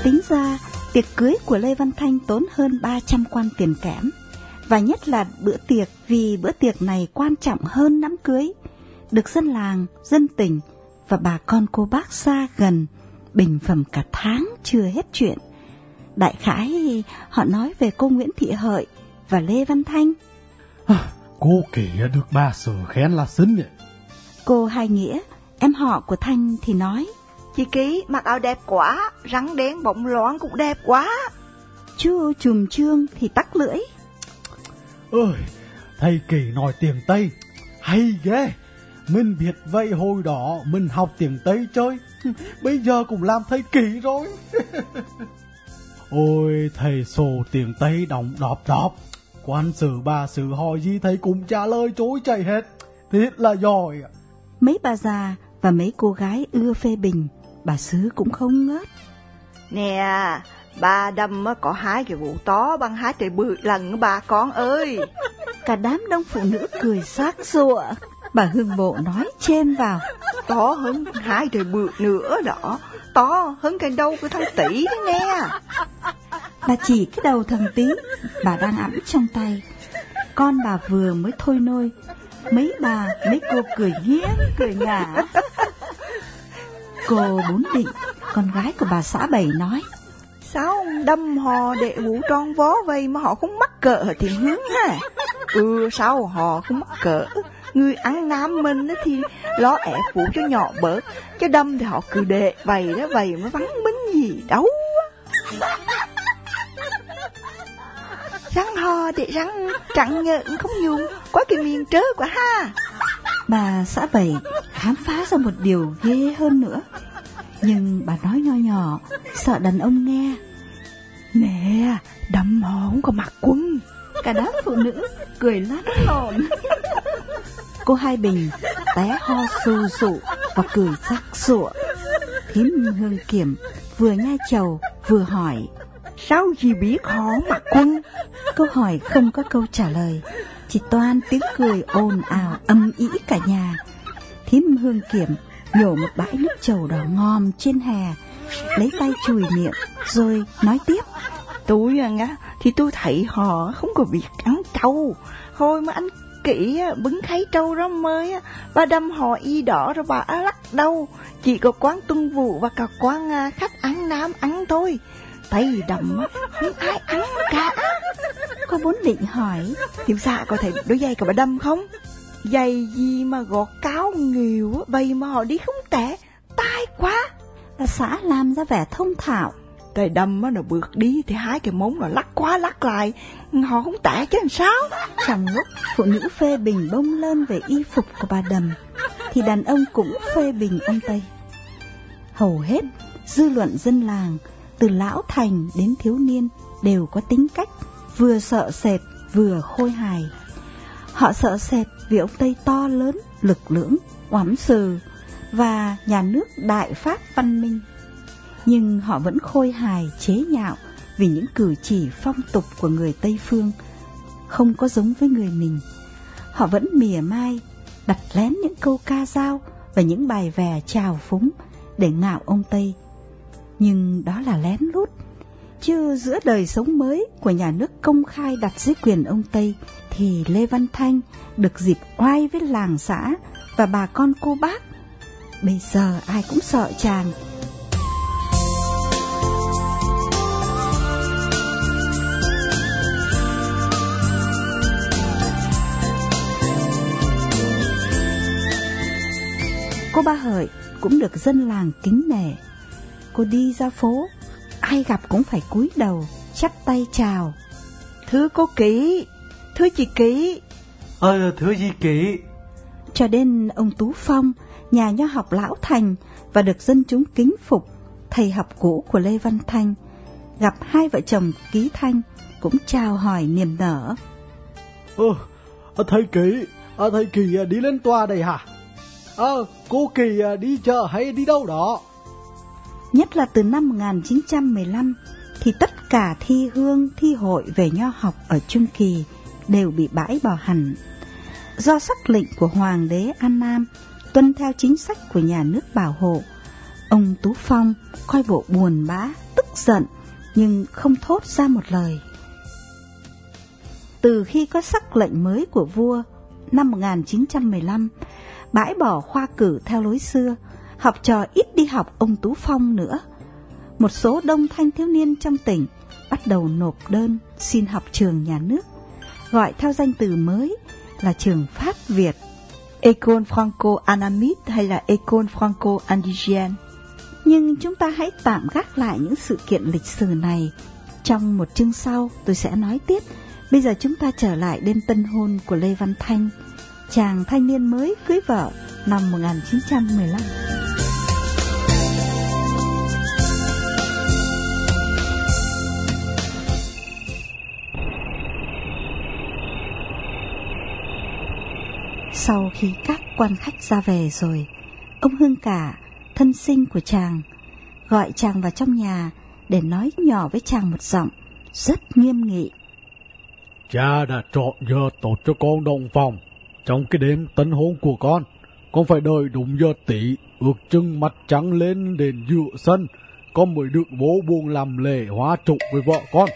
A: Tính ra, tiệc cưới của Lê Văn Thanh tốn hơn 300 quan tiền kẽm. Và nhất là bữa tiệc vì bữa tiệc này quan trọng hơn đám cưới. Được dân làng, dân tỉnh và bà con cô bác xa gần, bình phẩm cả tháng chưa hết chuyện. Đại khái họ nói về cô Nguyễn Thị Hợi và Lê Văn Thanh.
B: À, cô kể được ba sự khen là xứng vậy.
A: Cô Hai Nghĩa, em họ của Thanh thì nói.
C: Chị Ký mặc áo đẹp quá, rắn đen bọng loạn cũng đẹp quá.
A: Chú chùm trương thì tắc lưỡi.
B: Ơi, thầy Kỳ nói tiếng Tây, hay ghê. Mình biết vậy hồi đó mình học tiếng Tây chơi, bây giờ cũng làm thầy Kỳ rồi. Ôi, thầy sổ tiếng Tây đóng đọp đọp. Quan sử bà sử hỏi gì thầy cũng trả lời chối chạy hết. Thiết là giỏi.
A: Mấy bà già và mấy cô gái ưa phê bình, bà Sứ cũng không ngớt.
C: Nè, bà đâm có hai cái vụ tó bằng hai trời bự lần bà con ơi.
A: Cả đám đông phụ nữ cười xác sụa. Bà Hương Bộ nói chêm vào.
C: To hơn hai trời bự nữa đó. To hơn cái đầu của thằng tỷ đó nghe.
A: Bà chỉ cái đầu thằng tí, bà đang ẵm trong tay. Con bà vừa mới thôi nôi, mấy bà, mấy cô cười nghiêng, cười ngả. Cô bốn định, con gái của bà xã Bảy nói.
C: Sao đâm hò đệ vũ tròn vó vậy mà họ không mắc cỡ thì hướng ha? Ừ, sao họ không mắc cỡ? Người ăn nam mình thì lo ẻ phụ cho nhỏ bớt, chứ đâm thì họ cứ đệ vậy đó vậy mới vắng bính gì đâu. Răng hò để răng trắng nhợn không dùng, quá cái miệng trớ quá ha.
A: Bà xã Bảy khám phá ra một điều ghê hơn nữa. Nhưng bà nói nho nhỏ, sợ đàn ông nghe.
C: Nè, đâm họ không có mặc quân.
A: Cả đám phụ nữ cười lăn lộn. Cô Hai Bình té ho sù sụ và cười rắc rụa. Thím Hương Kiểm vừa nhai chầu vừa hỏi.
C: Sao gì biết họ mặc quân?
A: Câu hỏi không có câu trả lời, chỉ toan tiếng cười ồn ào âm ĩ cả nhà. Thím Hương Kiểm nhổ một bãi nước trầu đỏ ngon trên hè, lấy tay chùi miệng rồi nói tiếp.
C: Tôi á, thì tôi thấy họ không có việc ăn trâu. Hồi mà anh kỹ bứng kháy trâu đó mới ba đâm họ y đỏ rồi bà lắc đâu chỉ có quán tuân vụ và cả quán à, khách ăn nam ăn thôi. Tay đầm không ai ăn cả.
A: Cô vốn định hỏi.
C: Tiểu dạ có thể đôi giày của bà đâm không giày gì mà gọt cáo nhiều vậy mà họ đi không tệ tai quá.
A: Bà xã làm ra vẻ thông thạo.
C: Tay đâm nó bước đi thì hai cái móng nó lắc quá lắc lại. Họ không tệ chứ làm sao?
A: Trong lúc phụ nữ phê bình bông lên về y phục của bà đầm thì đàn ông cũng phê bình ông tây. Hầu hết dư luận dân làng từ lão thành đến thiếu niên đều có tính cách vừa sợ sệt vừa khôi hài họ sợ sệt vì ông tây to lớn lực lưỡng oắm sừ và nhà nước đại phát văn minh nhưng họ vẫn khôi hài chế nhạo vì những cử chỉ phong tục của người Tây Phương không có giống với người mình. Họ vẫn mỉa mai, đặt lén những câu ca dao và những bài vè trào phúng để ngạo ông Tây. Nhưng đó là lén lút, chứ giữa đời sống mới của nhà nước công khai đặt dưới quyền ông Tây thì Lê Văn Thanh được dịp oai với làng xã và bà con cô bác. Bây giờ ai cũng sợ chàng Cô ba hợi cũng được dân làng kính nể. Cô đi ra phố, ai gặp cũng phải cúi đầu, chắp tay chào.
C: Thưa cô kỹ, thưa chị kỹ.
B: Ờ, thưa chị kỹ.
A: Cho đến ông Tú Phong, nhà nho học lão thành và được dân chúng kính phục, thầy học cũ của Lê Văn Thanh, gặp hai vợ chồng ký thanh cũng chào hỏi niềm nở.
B: Ờ, thầy kỹ, thầy kỳ đi lên tòa đây hả? Ờ, cô Kỳ à, đi chợ hay đi đâu đó?
A: Nhất là từ năm 1915 thì tất cả thi hương, thi hội về nho học ở Trung Kỳ đều bị bãi bỏ hẳn. Do sắc lệnh của Hoàng đế An Nam tuân theo chính sách của nhà nước bảo hộ, ông Tú Phong coi bộ buồn bã, tức giận nhưng không thốt ra một lời. Từ khi có sắc lệnh mới của vua năm 1915, bãi bỏ khoa cử theo lối xưa, học trò ít học ông Tú Phong nữa. Một số đông thanh thiếu niên trong tỉnh bắt đầu nộp đơn xin học trường nhà nước, gọi theo danh từ mới là trường Pháp Việt.
C: Ecole Franco-Annamite hay là Ecole Franco-Indigène.
A: Nhưng chúng ta hãy tạm gác lại những sự kiện lịch sử này. Trong một chương sau tôi sẽ nói tiếp. Bây giờ chúng ta trở lại đêm tân hôn của Lê Văn Thanh chàng thanh niên mới cưới vợ năm 1915. Sau khi các quan khách ra về rồi, ông Hương Cả, thân sinh của chàng, gọi chàng vào trong nhà để nói nhỏ với chàng một giọng rất nghiêm nghị.
B: Cha đã chọn giờ tổ cho con đồng phòng trong cái đêm tấn hôn của con, con phải đợi đúng giờ tỷ, ước chừng mặt trắng lên đền dựa sân, con mới được bố buông làm lễ hóa trục với vợ con.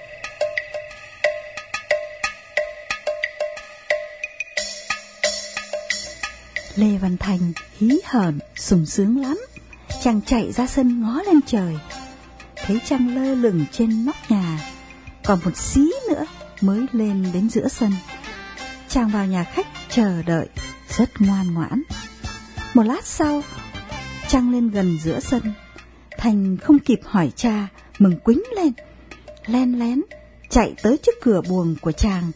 A: Lê Văn Thành hí hởn, sùng sướng lắm. Chàng chạy ra sân ngó lên trời. Thấy trăng lơ lửng trên nóc nhà. Còn một xí nữa mới lên đến giữa sân. Chàng vào nhà khách chờ đợi, rất ngoan ngoãn. Một lát sau, Trăng lên gần giữa sân. Thành không kịp hỏi cha, mừng quính lên, len lén, chạy tới trước cửa buồng của chàng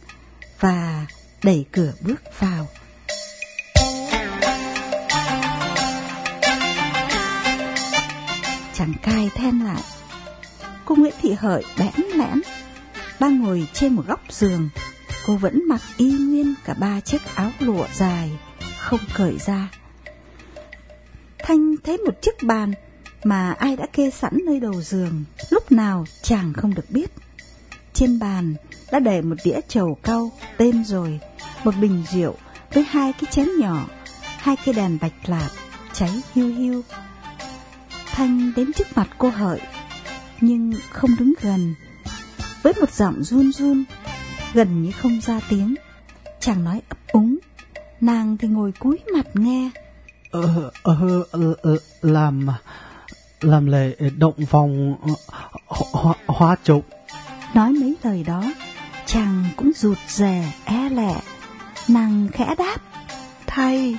A: và đẩy cửa bước vào. Chàng cai then lại. Cô Nguyễn Thị Hợi bẽn lẽn, đang ngồi trên một góc giường. Cô vẫn mặc y nguyên cả ba chiếc áo lụa dài, không cởi ra. Thanh thấy một chiếc bàn mà ai đã kê sẵn nơi đầu giường, lúc nào chàng không được biết. Trên bàn đã để một đĩa trầu cau, tên rồi, một bình rượu với hai cái chén nhỏ, hai cái đèn bạch lạp, cháy hiu hiu. Thanh đến trước mặt cô hợi, nhưng không đứng gần. Với một giọng run run, gần như không ra tiếng, chàng nói ấp úng, nàng thì ngồi cúi mặt nghe.
B: Ờ, ờ, ờ, làm, làm lễ động vòng hoa, hoa trục.
A: Nói mấy lời đó, chàng cũng rụt rè, e lẹ. Nàng khẽ đáp.
C: Thầy,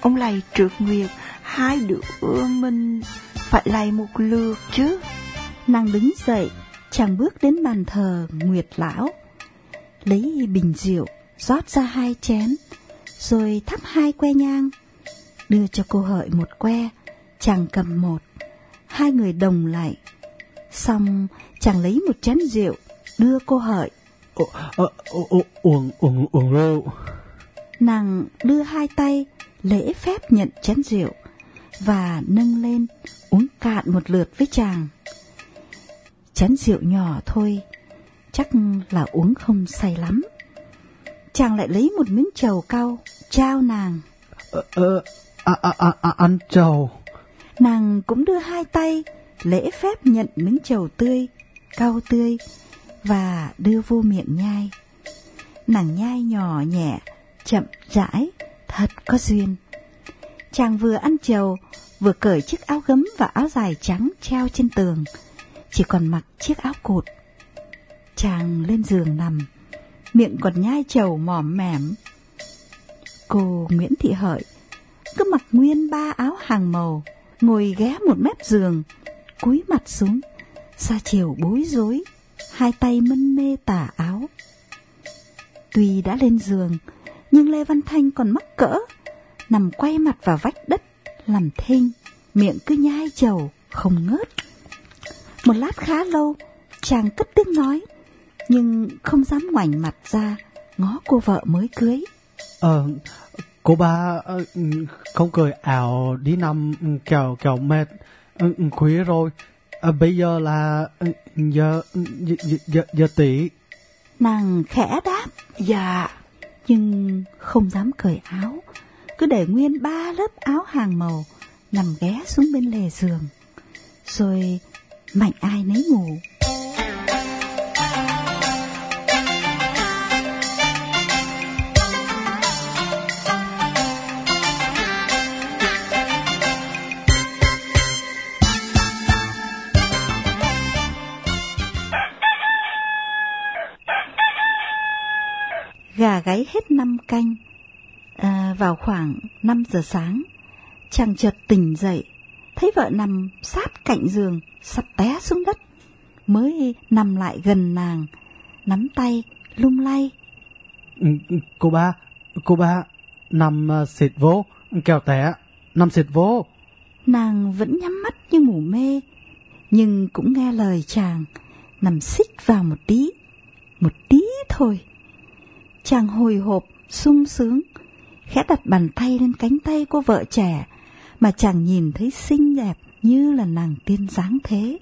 C: ông lầy trượt nguyệt, hai đứa mình phải lầy một lượt chứ.
A: Nàng đứng dậy, chàng bước đến bàn thờ Nguyệt Lão. Lấy bình rượu, rót ra hai chén, rồi thắp hai que nhang. Đưa cho cô hợi một que, chàng cầm một. Hai người đồng lại. Xong, chàng lấy một chén rượu, đưa cô hợi.
B: Uống, uống, uống rượu.
A: Nàng đưa hai tay, lễ phép nhận chén rượu, và nâng lên, uống cạn một lượt với chàng. Chén rượu nhỏ thôi, chắc là uống không say lắm. Chàng lại lấy một miếng trầu cau, trao nàng.
B: Ờ, ờ, à, à, à, à, ăn trầu.
A: Nàng cũng đưa hai tay, lễ phép nhận miếng trầu tươi, cau tươi, và đưa vô miệng nhai. Nàng nhai nhỏ nhẹ, chậm rãi, thật có duyên. Chàng vừa ăn trầu, vừa cởi chiếc áo gấm và áo dài trắng treo trên tường, chỉ còn mặc chiếc áo cột. Chàng lên giường nằm, miệng còn nhai trầu mỏm mẻm. Cô Nguyễn Thị Hợi cứ mặc nguyên ba áo hàng màu, ngồi ghé một mép giường, cúi mặt xuống, xa chiều bối rối, hai tay mân mê tả áo. Tuy đã lên giường, nhưng Lê Văn Thanh còn mắc cỡ, nằm quay mặt vào vách đất, làm thinh, miệng cứ nhai trầu, không ngớt. Một lát khá lâu, chàng cất tiếng nói, nhưng không dám ngoảnh mặt ra, ngó cô vợ mới cưới.
B: Ờ, cô ba không cười ảo đi nằm kẹo kẹo mệt, khuya rồi. À, bây giờ là giờ giờ giờ, giờ tỷ.
A: Nàng khẽ đáp,
C: Dạ,
A: nhưng không dám cởi áo, cứ để nguyên ba lớp áo hàng màu nằm ghé xuống bên lề giường. Rồi mạnh ai nấy ngủ. Gà gáy hết năm canh, vào khoảng 5 giờ sáng, chàng chợt tỉnh dậy, thấy vợ nằm sát cạnh giường, sắp té xuống đất, mới nằm lại gần nàng, nắm tay, lung lay.
B: Cô ba, cô ba, nằm uh, xịt vô, kẹo té, nằm xịt vô.
A: Nàng vẫn nhắm mắt như ngủ mê, nhưng cũng nghe lời chàng, nằm xích vào một tí, một tí thôi. Chàng hồi hộp, sung sướng, khẽ đặt bàn tay lên cánh tay cô vợ trẻ, mà chàng nhìn thấy xinh đẹp như là nàng tiên dáng thế.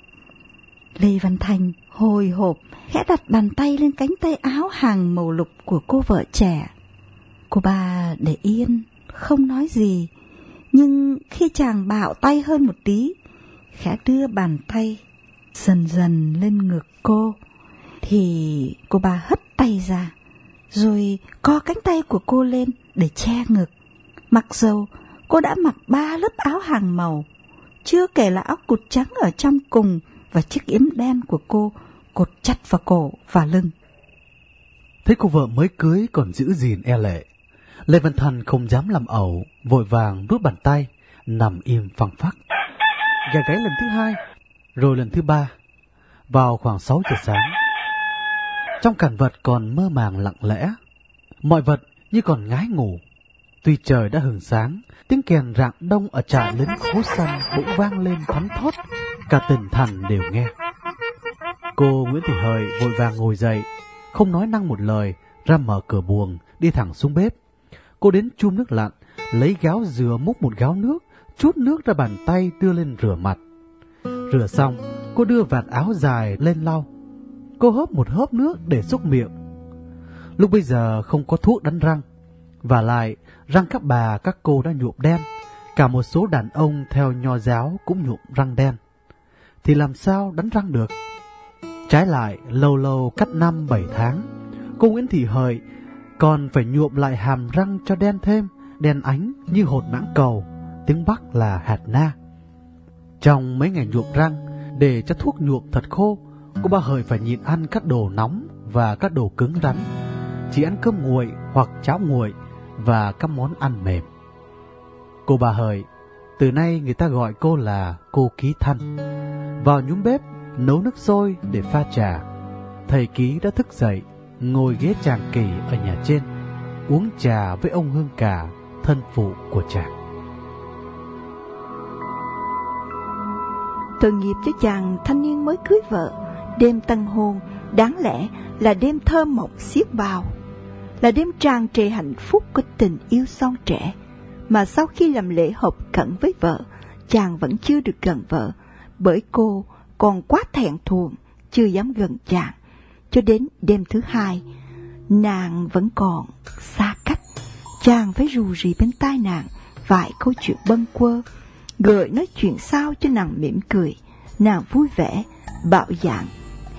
A: Lê Văn Thành hồi hộp, khẽ đặt bàn tay lên cánh tay áo hàng màu lục của cô vợ trẻ. Cô ba để yên, không nói gì, nhưng khi chàng bạo tay hơn một tí, khẽ đưa bàn tay dần dần lên ngực cô, thì cô ba hất tay ra, rồi co cánh tay của cô lên để che ngực. Mặc dầu cô đã mặc ba lớp áo hàng màu, chưa kể là áo cụt trắng ở trong cùng và chiếc yếm đen của cô cột chặt vào cổ và lưng.
B: Thấy cô vợ mới cưới còn giữ gìn e lệ. Lê Văn Thành không dám làm ẩu, vội vàng rút bàn tay, nằm im phăng phắc. Gà gáy lần thứ hai, rồi lần thứ ba, vào khoảng 6 giờ sáng. Trong cảnh vật còn mơ màng lặng lẽ, mọi vật như còn ngái ngủ. Tuy trời đã hừng sáng, tiếng kèn rạng đông ở trại lính khố xanh bỗng vang lên thấm thót cả tỉnh thành đều nghe. Cô Nguyễn Thị Hợi vội vàng ngồi dậy, không nói năng một lời, ra mở cửa buồng, đi thẳng xuống bếp. Cô đến chum nước lạnh, lấy gáo dừa múc một gáo nước, chút nước ra bàn tay đưa lên rửa mặt. Rửa xong, cô đưa vạt áo dài lên lau. Cô hớp một hớp nước để xúc miệng. Lúc bây giờ không có thuốc đánh răng. Và lại, răng các bà các cô đã nhuộm đen. Cả một số đàn ông theo nho giáo cũng nhuộm răng đen. Thì làm sao đánh răng được? Trái lại, lâu lâu cách năm bảy tháng, cô Nguyễn Thị Hợi còn phải nhuộm lại hàm răng cho đen thêm, đen ánh như hột mãng cầu, tiếng Bắc là hạt na. Trong mấy ngày nhuộm răng, để cho thuốc nhuộm thật khô, cô ba Hợi phải nhịn ăn các đồ nóng và các đồ cứng rắn. Chỉ ăn cơm nguội hoặc cháo nguội và các món ăn mềm. Cô bà Hợi, từ nay người ta gọi cô là cô Ký Thanh. Vào nhúng bếp, nấu nước sôi để pha trà. Thầy Ký đã thức dậy, ngồi ghế chàng kỳ ở nhà trên, uống trà với ông Hương Cả, thân phụ của chàng.
C: Tội nghiệp cho chàng thanh niên mới cưới vợ, đêm tân hôn, đáng lẽ là đêm thơ mộng xiết bao, là đêm tràn trề hạnh phúc của tình yêu son trẻ. Mà sau khi làm lễ hợp cận với vợ, chàng vẫn chưa được gần vợ, bởi cô còn quá thẹn thùng, chưa dám gần chàng. Cho đến đêm thứ hai, nàng vẫn còn xa cách. Chàng phải rù rì bên tai nàng vài câu chuyện bâng quơ, gợi nói chuyện sao cho nàng mỉm cười. Nàng vui vẻ, bạo dạng,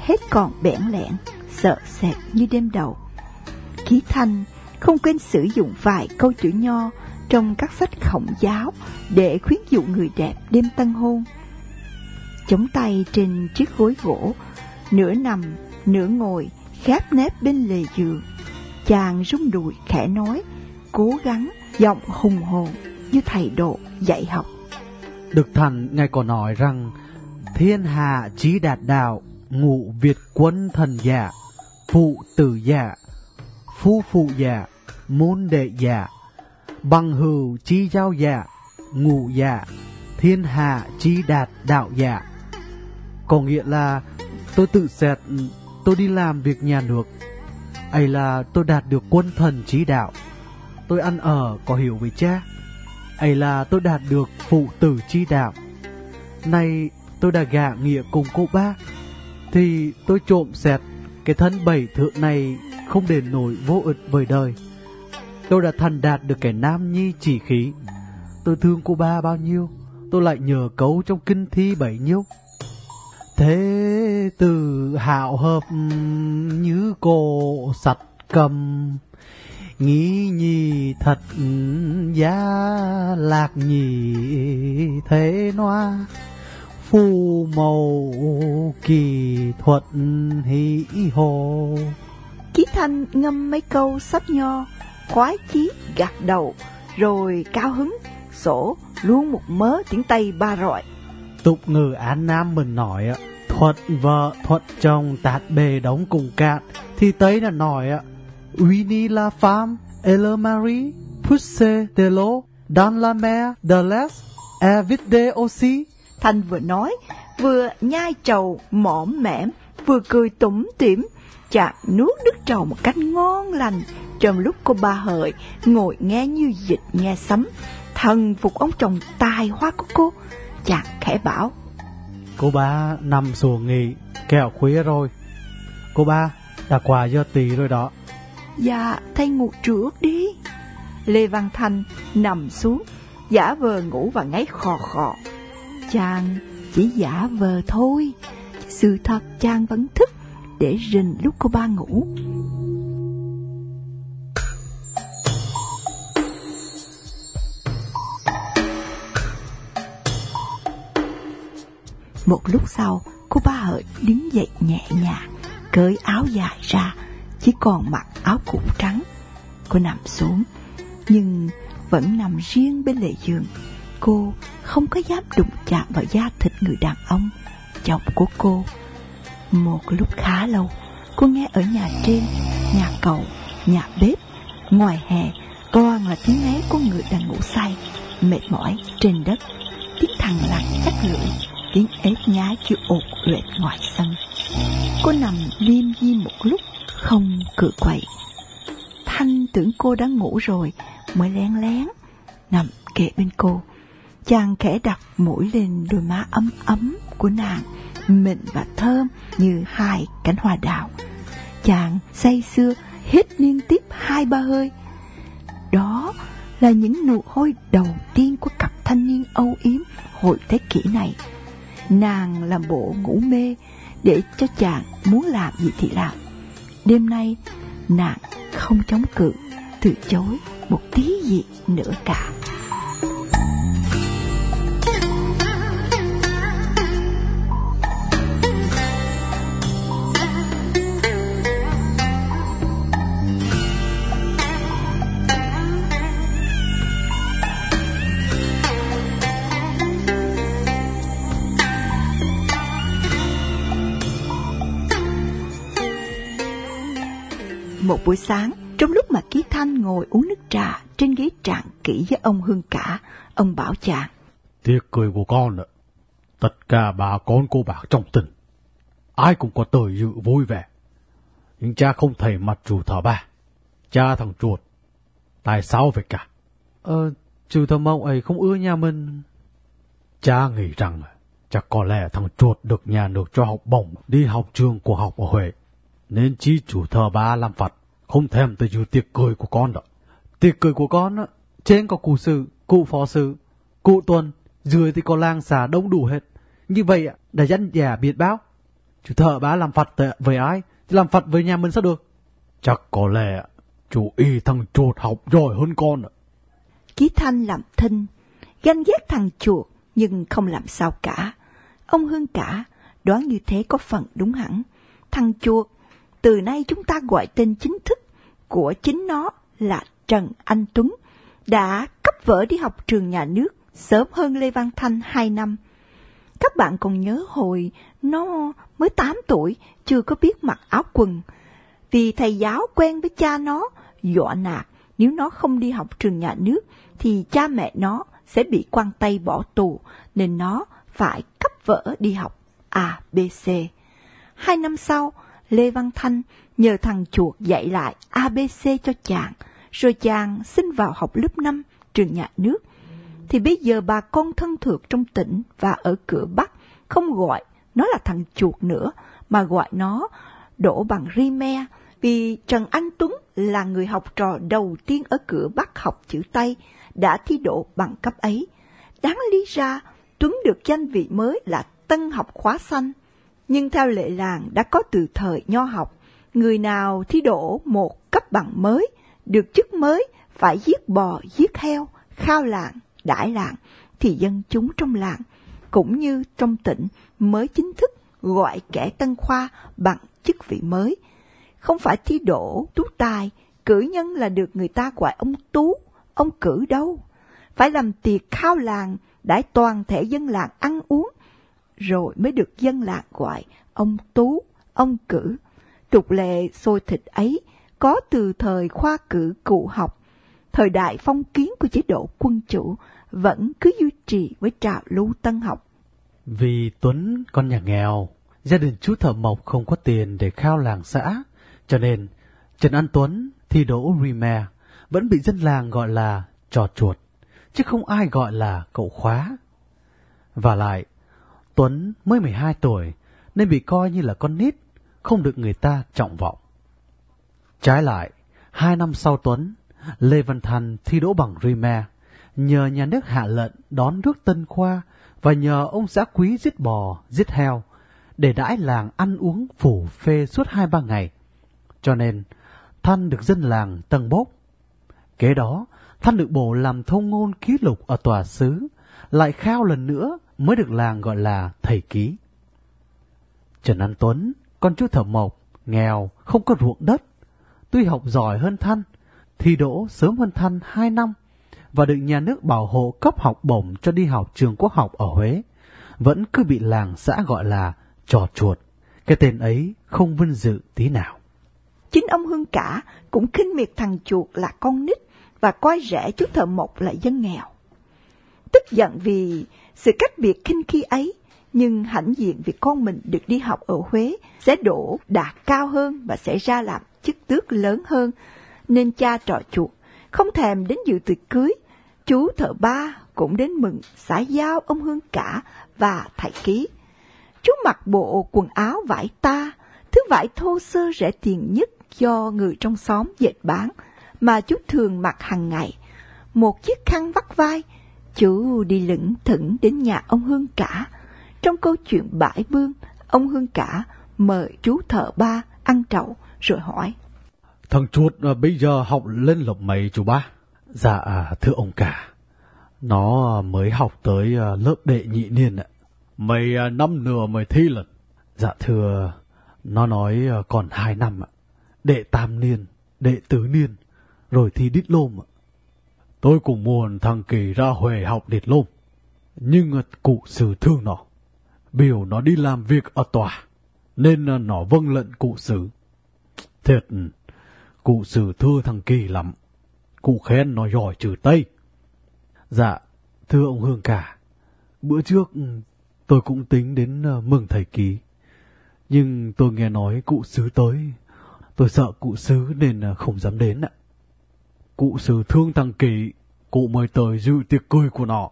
C: hết còn bẽn lẽn, sợ sệt như đêm đầu. Ký Thanh không quên sử dụng vài câu chữ nho trong các sách khổng giáo để khuyến dụ người đẹp đêm tân hôn. Chống tay trên chiếc gối gỗ, nửa nằm, nửa ngồi, khép nếp bên lề giường. Chàng rung đùi khẽ nói, cố gắng, giọng hùng hồn như thầy độ dạy học.
B: Được Thành ngài còn nói rằng thiên hạ chí đạt đạo, ngụ Việt quân thần giả, phụ tử giả, phu phụ giả, môn đệ giả, bằng hữu chi giao giả, ngụ giả, thiên hạ chi đạt đạo giả. Có nghĩa là tôi tự xét, tôi đi làm việc nhà nước, ấy là tôi đạt được quân thần trí đạo. Tôi ăn ở có hiểu với cha, ấy là tôi đạt được phụ tử chi đạo. Nay tôi đã gạ nghĩa cùng cô ba, thì tôi trộm xẹt cái thân bảy thượng này không để nổi vô ực với đời. Tôi đã thành đạt được cái nam nhi chỉ khí. Tôi thương cô ba bao nhiêu, tôi lại nhờ cấu trong kinh thi bấy nhiêu. Thế từ hạo hợp như cổ sạch cầm, nghĩ nhì thật giá lạc nhì thế noa phu màu kỳ thuật hỷ hồ.
C: Ký Thanh ngâm mấy câu sách nho, khoái chí gạt đầu, rồi cao hứng, sổ luôn một mớ tiếng Tây ba rọi.
B: Tục ngữ An Nam mình nói ạ, thuật vợ, thuật chồng tạt bề đóng cùng cạn, thì Tây là nói Winnie la femme, et le mari, pousse de l'eau, dans la mer de l'Est, et vide aussi.
C: Thanh vừa nói, vừa nhai trầu mõm mẻm, vừa cười tủm tỉm, chạm nuốt nước trầu một cách ngon lành. Trong lúc cô ba hợi ngồi nghe như dịch nghe sấm, thần phục ông chồng tài hoa của cô, chàng khẽ bảo.
B: Cô ba nằm xuồng nghỉ, kẹo khuya rồi. Cô ba, đã quà do tì rồi đó.
C: Dạ, thay ngủ trước đi. Lê Văn Thanh nằm xuống, giả vờ ngủ và ngáy khò khò. Chàng chỉ giả vờ thôi, sự thật chàng vẫn thức để rình lúc cô ba ngủ. Một lúc sau, cô ba hợi đứng dậy nhẹ nhàng, cởi áo dài ra, chỉ còn mặc áo cũ trắng. Cô nằm xuống, nhưng vẫn nằm riêng bên lề giường. Cô không có dám đụng chạm vào da thịt người đàn ông, chồng của cô. Một lúc khá lâu, cô nghe ở nhà trên, nhà cầu, nhà bếp, ngoài hè toàn là tiếng ngáy của người đang ngủ say, mệt mỏi trên đất. Tiếng thằng lặng chắc lưỡi, tiếng ếch nhái chưa ột uệt ngoài sân. Cô nằm liêm di một lúc, không cự quậy. Thanh tưởng cô đã ngủ rồi, mới lén lén, nằm kề bên cô. Chàng khẽ đặt mũi lên đôi má ấm ấm của nàng, mịn và thơm như hai cánh hoa đào. Chàng say sưa hít liên tiếp hai ba hơi. Đó là những nụ hôi đầu tiên của cặp thanh niên âu yếm hồi thế kỷ này. Nàng làm bộ ngủ mê để cho chàng muốn làm gì thì làm. Đêm nay, nàng không chống cự, từ chối một tí gì nữa cả. Một buổi sáng, trong lúc mà Ký Thanh ngồi uống nước trà trên ghế trạng kỹ với ông Hương Cả, ông bảo chàng.
D: Tiếc cười của con ạ. Tất cả bà con cô bác trong tỉnh. Ai cũng có tới dự vui vẻ. Nhưng cha không thấy mặt chủ thờ ba. Cha thằng chuột. Tại sao vậy cả?
B: Ờ, chủ thờ mộng ấy không ưa nhà mình.
D: Cha nghĩ rằng chắc có lẽ thằng chuột được nhà nước cho học bổng đi học trường của học ở Huế. Nên chi chủ thờ ba làm phật, không thèm tới dự tiệc cười của con đó.
B: Tiệc cười của con á, trên có cụ sự, cụ phó sự, cụ tuần, dưới thì có lang xà đông đủ hết. Như vậy đã dân già biệt báo. Chủ thờ bá làm phật với ai, thì làm phật với nhà mình sao được?
D: Chắc có lẽ chủ y thằng chuột học giỏi hơn con ạ.
C: Ký Thanh làm thinh, ganh ghét thằng chuột nhưng không làm sao cả. Ông Hương cả đoán như thế có phần đúng hẳn. Thằng chuột, từ nay chúng ta gọi tên chính thức của chính nó là Trần Anh Tuấn, đã cấp vở đi học trường nhà nước sớm hơn Lê Văn Thanh 2 năm. Các bạn còn nhớ hồi nó mới 8 tuổi, chưa có biết mặc áo quần. Vì thầy giáo quen với cha nó, dọa nạt nếu nó không đi học trường nhà nước thì cha mẹ nó sẽ bị quan tay bỏ tù, nên nó phải cấp vở đi học A, B, C. Hai năm sau, Lê Văn Thanh nhờ thằng chuột dạy lại ABC cho chàng, rồi chàng xin vào học lớp 5 trường nhà nước. Thì bây giờ bà con thân thuộc trong tỉnh và ở cửa Bắc không gọi nó là thằng chuột nữa, mà gọi nó đổ bằng Rime, vì Trần Anh Tuấn là người học trò đầu tiên ở cửa Bắc học chữ Tây, đã thi đỗ bằng cấp ấy. Đáng lý ra, Tuấn được danh vị mới là Tân học khóa xanh. Nhưng theo lệ làng đã có từ thời nho học, người nào thi đỗ một cấp bằng mới, được chức mới phải giết bò, giết heo, khao làng, đãi làng, thì dân chúng trong làng, cũng như trong tỉnh mới chính thức gọi kẻ tân khoa bằng chức vị mới. Không phải thi đỗ tú tài, cử nhân là được người ta gọi ông tú, ông cử đâu. Phải làm tiệc khao làng, đãi toàn thể dân làng ăn uống, rồi mới được dân làng gọi ông tú, ông cử. Tục lệ xôi thịt ấy có từ thời khoa cử cụ học, thời đại phong kiến của chế độ quân chủ vẫn cứ duy trì với trào lưu tân học.
B: Vì Tuấn con nhà nghèo, gia đình chú thợ mộc không có tiền để khao làng xã, cho nên Trần An Tuấn thi đỗ Rime vẫn bị dân làng gọi là trò chuột, chứ không ai gọi là cậu khóa. Và lại, Tuấn mới 12 tuổi nên bị coi như là con nít, không được người ta trọng vọng. Trái lại, hai năm sau Tuấn, Lê Văn Thành thi đỗ bằng Rime, nhờ nhà nước hạ lệnh đón rước Tân Khoa và nhờ ông xã quý giết bò, giết heo, để đãi làng ăn uống phủ phê suốt hai ba ngày. Cho nên, Thanh được dân làng tầng bốc. Kế đó, Thanh được bổ làm thông ngôn ký lục ở tòa xứ, lại khao lần nữa mới được làng gọi là thầy ký. Trần An Tuấn, con chú thợ mộc, nghèo, không có ruộng đất, tuy học giỏi hơn Thanh, thi đỗ sớm hơn Thanh 2 năm và được nhà nước bảo hộ cấp học bổng cho đi học trường quốc học ở Huế, vẫn cứ bị làng xã gọi là trò chuột. Cái tên ấy không vinh dự tí nào.
C: Chính ông Hương Cả cũng khinh miệt thằng chuột là con nít và coi rẻ chú thợ mộc là dân nghèo. Tức giận vì sự cách biệt khinh khi ấy, nhưng hãnh diện vì con mình được đi học ở Huế sẽ đổ đạt cao hơn và sẽ ra làm chức tước lớn hơn, nên cha trò chuột không thèm đến dự tiệc cưới. Chú thợ ba cũng đến mừng xã giao ông Hương cả và thầy ký. Chú mặc bộ quần áo vải ta, thứ vải thô sơ rẻ tiền nhất do người trong xóm dệt bán, mà chú thường mặc hàng ngày. Một chiếc khăn vắt vai, chú đi lững thững đến nhà ông Hương cả. Trong câu chuyện bãi bương, ông Hương cả mời chú thợ ba ăn trậu rồi hỏi.
B: Thằng chuột à, bây giờ học lên lớp mấy chú ba?
E: Dạ thưa ông cả, nó mới học tới à, lớp đệ nhị niên ạ.
B: Mấy à, năm nữa mới thi lần.
E: Dạ thưa, nó nói còn hai năm ạ. Đệ tam niên, đệ tứ niên, rồi thi đít lôm ạ.
B: Tôi cũng muốn thằng Kỳ ra huệ học đít lôm. Nhưng cụ sử thương nó. Biểu nó đi làm việc ở tòa. Nên nó vâng lệnh cụ sử. Thiệt, cụ sử thưa thằng Kỳ lắm. Cụ khen nó giỏi trừ Tây.
E: Dạ, thưa ông Hương cả. Bữa trước tôi cũng tính đến ờ, mừng thầy Kỳ. Nhưng tôi nghe nói cụ sứ tới. Tôi sợ cụ sứ nên ờ, không dám đến ạ.
B: Cụ sử thương thằng Kỳ, cụ mời tới dự tiệc cười của nó.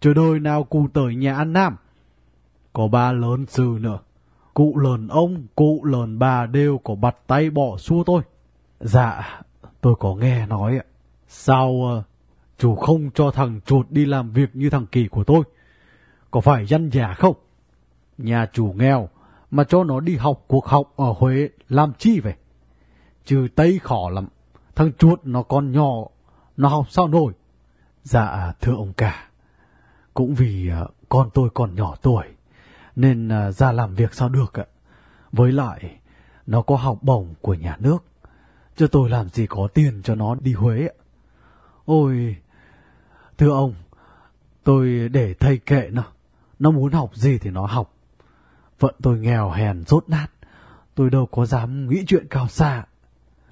B: Chờ đời nào cụ tới nhà ăn Nam. Có ba lớn sư nữa. Cụ lớn ông, cụ lớn bà đều có bặt tay bỏ xua tôi.
E: Dạ, tôi có nghe nói ạ.
B: Sao ờ, uh, chủ không cho thằng chuột đi làm việc như thằng Kỳ của tôi? Có phải dân giả không? Nhà chủ nghèo mà cho nó đi học cuộc học ở Huế làm chi vậy? Trừ Tây khó lắm. Thằng chuột nó còn nhỏ, nó học sao nổi?
E: Dạ thưa ông cả, cũng vì à, con tôi còn nhỏ tuổi, nên à, ra làm việc sao được ạ. Với lại, nó có học bổng của nhà nước, chứ tôi làm gì có tiền cho nó đi Huế ạ. Ôi, thưa ông, tôi để thầy kệ nó, nó muốn học gì thì nó học. Phận tôi nghèo hèn rốt nát, tôi đâu có dám nghĩ chuyện cao xa.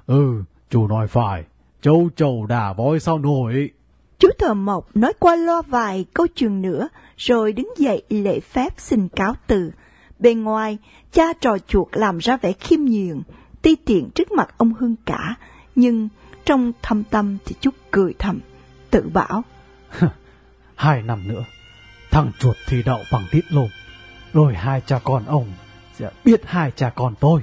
B: Ừ, Chú nói phải, châu chầu đà voi sao nổi.
C: Chú Thờ Mộc nói qua lo vài câu chuyện nữa, rồi đứng dậy lễ phép xin cáo từ. Bên ngoài, cha trò chuột làm ra vẻ khiêm nhường, ti tiện trước mặt ông Hương cả, nhưng trong thâm tâm thì chút cười thầm, tự bảo.
E: hai năm nữa, thằng chuột thì đậu bằng tít lồm, rồi hai cha con ông sẽ biết hai cha con tôi.